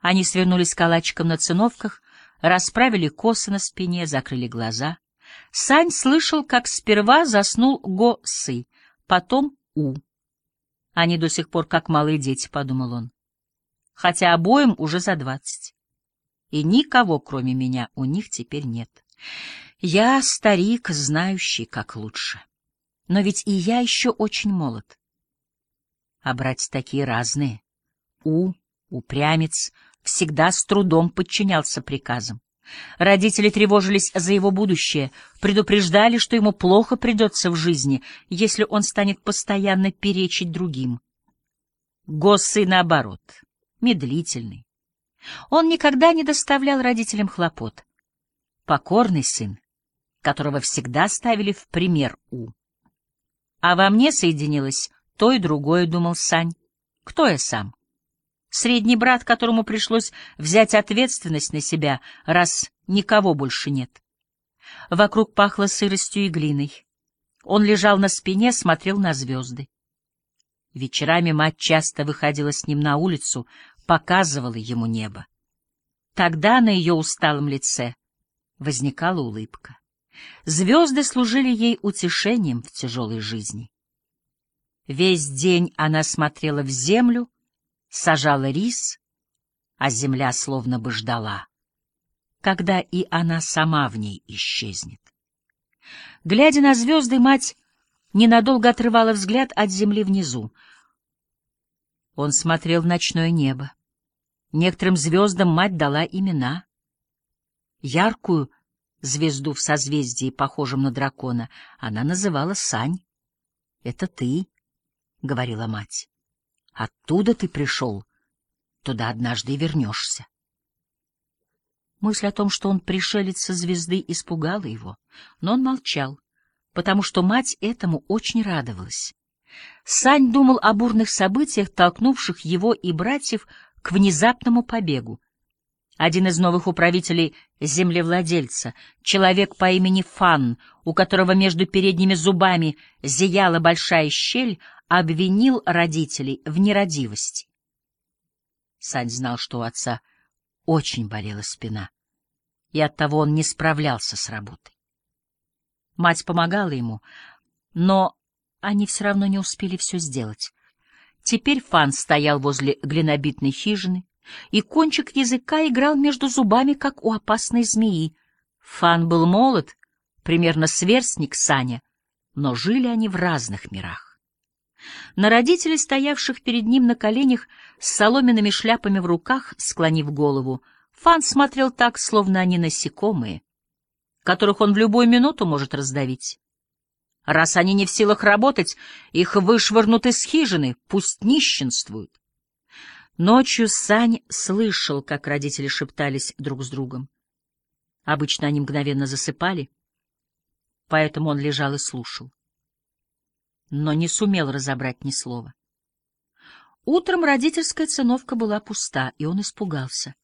Они свернулись калачиком на циновках, расправили косы на спине, закрыли глаза. Сань слышал, как сперва заснул Го-сы, потом У. Они до сих пор как малые дети, — подумал он. Хотя обоим уже за двадцать. И никого, кроме меня, у них теперь нет. Я старик, знающий, как лучше. Но ведь и я еще очень молод. А братья такие разные. У, упрямец, всегда с трудом подчинялся приказам. Родители тревожились за его будущее, предупреждали, что ему плохо придется в жизни, если он станет постоянно перечить другим. Госсы, наоборот, медлительный. Он никогда не доставлял родителям хлопот. Покорный сын, которого всегда ставили в пример У. А во мне соединилось то и другое, думал Сань. Кто я сам? Средний брат, которому пришлось взять ответственность на себя, раз никого больше нет. Вокруг пахло сыростью и глиной. Он лежал на спине, смотрел на звезды. Вечерами мать часто выходила с ним на улицу, показывала ему небо. Тогда на ее усталом лице возникала улыбка. Звезды служили ей утешением в тяжелой жизни. Весь день она смотрела в землю, сажала рис, а земля словно бы ждала, когда и она сама в ней исчезнет. Глядя на звезды, мать ненадолго отрывала взгляд от земли внизу. Он смотрел в ночное небо. Некоторым звездам мать дала имена. Яркую звезду в созвездии, похожем на дракона, она называла Сань. — Это ты, — говорила мать. Оттуда ты пришел, туда однажды и вернешься. Мысль о том, что он пришелец со звезды, испугала его, но он молчал, потому что мать этому очень радовалась. Сань думал о бурных событиях, толкнувших его и братьев к внезапному побегу. Один из новых управителей землевладельца, человек по имени Фан, у которого между передними зубами зияла большая щель, обвинил родителей в нерадивости. Сань знал, что у отца очень болела спина, и оттого он не справлялся с работой. Мать помогала ему, но они все равно не успели все сделать. Теперь Фан стоял возле глинобитной хижины, и кончик языка играл между зубами, как у опасной змеи. Фан был молод, примерно сверстник Саня, но жили они в разных мирах. На родителей, стоявших перед ним на коленях, с соломенными шляпами в руках, склонив голову, Фан смотрел так, словно они насекомые, которых он в любую минуту может раздавить. Раз они не в силах работать, их вышвырнут из хижины, пусть нищенствуют. Ночью Сань слышал, как родители шептались друг с другом. Обычно они мгновенно засыпали, поэтому он лежал и слушал но не сумел разобрать ни слова. Утром родительская циновка была пуста, и он испугался.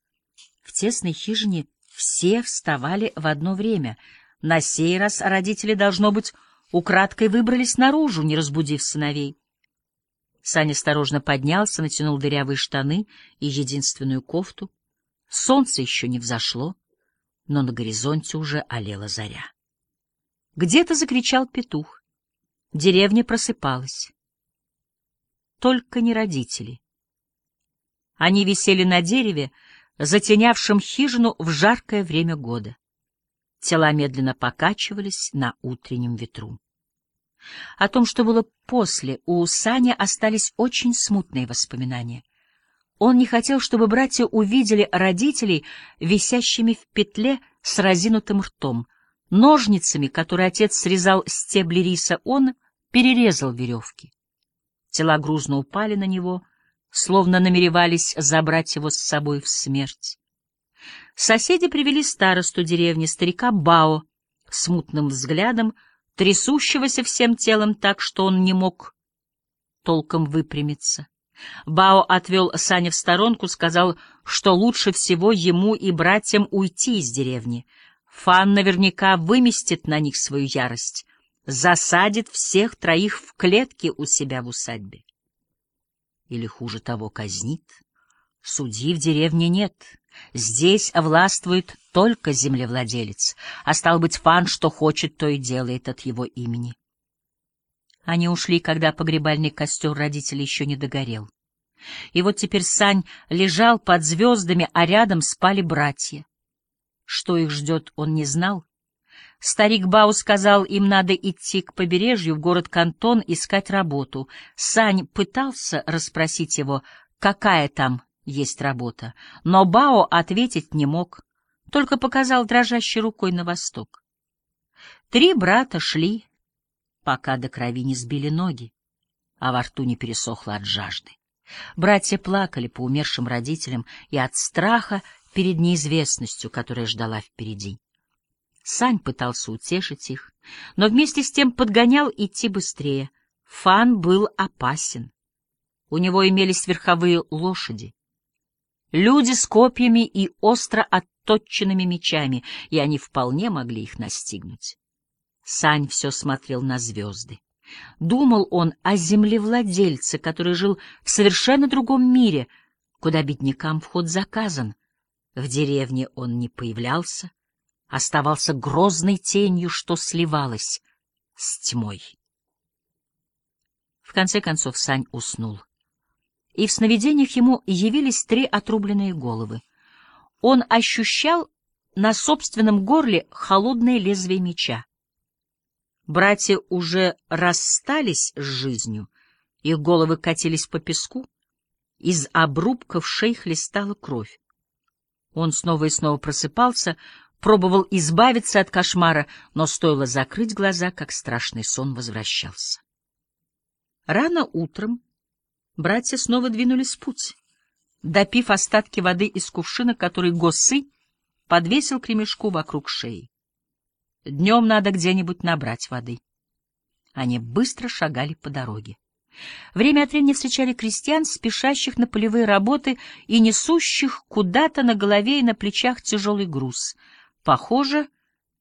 В тесной хижине все вставали в одно время. На сей раз родители, должно быть, украдкой выбрались наружу, не разбудив сыновей. Саня осторожно поднялся, натянул дырявые штаны и единственную кофту. Солнце еще не взошло, но на горизонте уже олела заря. Где-то закричал петух. Деревня просыпалась. Только не родители. Они висели на дереве, затенявшем хижину в жаркое время года. Тела медленно покачивались на утреннем ветру. О том, что было после, у Сани остались очень смутные воспоминания. Он не хотел, чтобы братья увидели родителей, висящими в петле с разинутым ртом. Ножницами, которые отец срезал стебли риса, он перерезал веревки. Тела грузно упали на него, словно намеревались забрать его с собой в смерть. Соседи привели старосту деревни, старика Бао, с мутным взглядом, трясущегося всем телом так, что он не мог толком выпрямиться. Бао отвел Саня в сторонку, сказал, что лучше всего ему и братьям уйти из деревни. Фан наверняка выместит на них свою ярость, засадит всех троих в клетке у себя в усадьбе. Или, хуже того, казнит. Судьи в деревне нет. Здесь властвует только землевладелец, а стал быть, Фан, что хочет, то и делает от его имени. Они ушли, когда погребальный костер родителей еще не догорел. И вот теперь Сань лежал под звездами, а рядом спали братья. Что их ждет, он не знал. Старик Бау сказал, им надо идти к побережью в город Кантон искать работу. Сань пытался расспросить его, какая там есть работа, но Бао ответить не мог, только показал дрожащей рукой на восток. Три брата шли, пока до крови не сбили ноги, а во рту не пересохло от жажды. Братья плакали по умершим родителям и от страха перед неизвестностью, которая ждала впереди. Сань пытался утешить их, но вместе с тем подгонял идти быстрее. Фан был опасен. У него имелись верховые лошади. Люди с копьями и остро отточенными мечами, и они вполне могли их настигнуть. Сань все смотрел на звезды. Думал он о землевладельце, который жил в совершенно другом мире, куда беднякам вход заказан. В деревне он не появлялся, оставался грозной тенью, что сливалась с тьмой. В конце концов Сань уснул. И в сновидениях ему явились три отрубленные головы. Он ощущал на собственном горле холодное лезвие меча. Братья уже расстались с жизнью, их головы катились по песку, из обрубков шей хлестала кровь. Он снова и снова просыпался, пробовал избавиться от кошмара, но стоило закрыть глаза, как страшный сон возвращался. Рано утром братья снова двинулись в путь, допив остатки воды из кувшина, который Госы подвесил к ремешку вокруг шеи. Днем надо где-нибудь набрать воды. Они быстро шагали по дороге. Время от времени встречали крестьян, спешащих на полевые работы и несущих куда-то на голове и на плечах тяжелый груз. Похоже,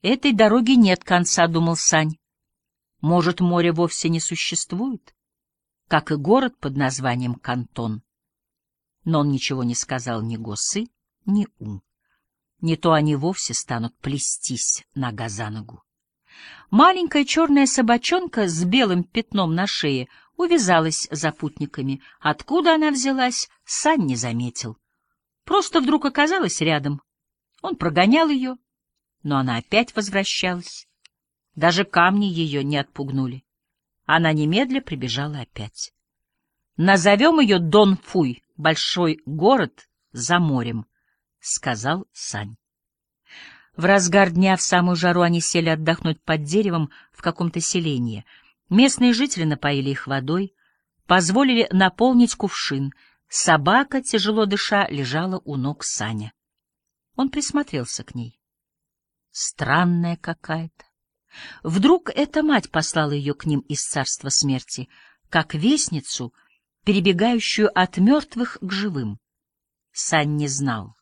этой дороги нет конца, — думал Сань. Может, море вовсе не существует, как и город под названием Кантон. Но он ничего не сказал ни Госы, ни Ум. Не то они вовсе станут плестись нога за ногу. Маленькая черная собачонка с белым пятном на шее увязалась за путниками. Откуда она взялась, Сань не заметил. Просто вдруг оказалась рядом. Он прогонял ее, но она опять возвращалась. Даже камни ее не отпугнули. Она немедля прибежала опять. Назовем ее Дон Фуй, большой город за морем. — сказал Сань. В разгар дня в самую жару они сели отдохнуть под деревом в каком-то селении. Местные жители напоили их водой, позволили наполнить кувшин. Собака, тяжело дыша, лежала у ног Саня. Он присмотрелся к ней. Странная какая-то. Вдруг эта мать послала ее к ним из царства смерти, как вестницу, перебегающую от мертвых к живым. Сань не знал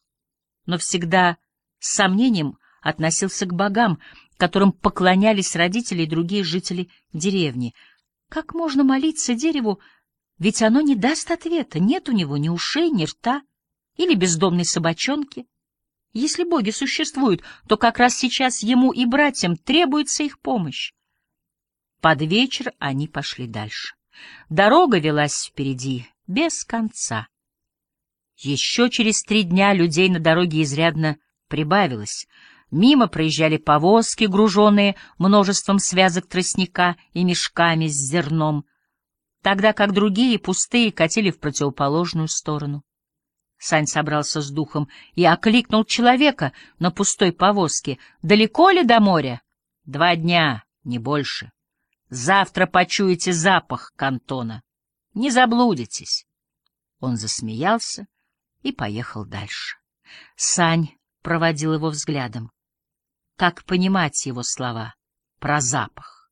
но всегда с сомнением относился к богам, которым поклонялись родители и другие жители деревни. Как можно молиться дереву, ведь оно не даст ответа, нет у него ни ушей, ни рта или бездомной собачонки. Если боги существуют, то как раз сейчас ему и братьям требуется их помощь. Под вечер они пошли дальше. Дорога велась впереди без конца. Еще через три дня людей на дороге изрядно прибавилось. Мимо проезжали повозки, груженные множеством связок тростника и мешками с зерном, тогда как другие, пустые, катили в противоположную сторону. Сань собрался с духом и окликнул человека на пустой повозке. «Далеко ли до моря?» «Два дня, не больше. Завтра почуете запах кантона. Не заблудитесь». Он засмеялся и поехал дальше. Сань проводил его взглядом. Как понимать его слова про запах?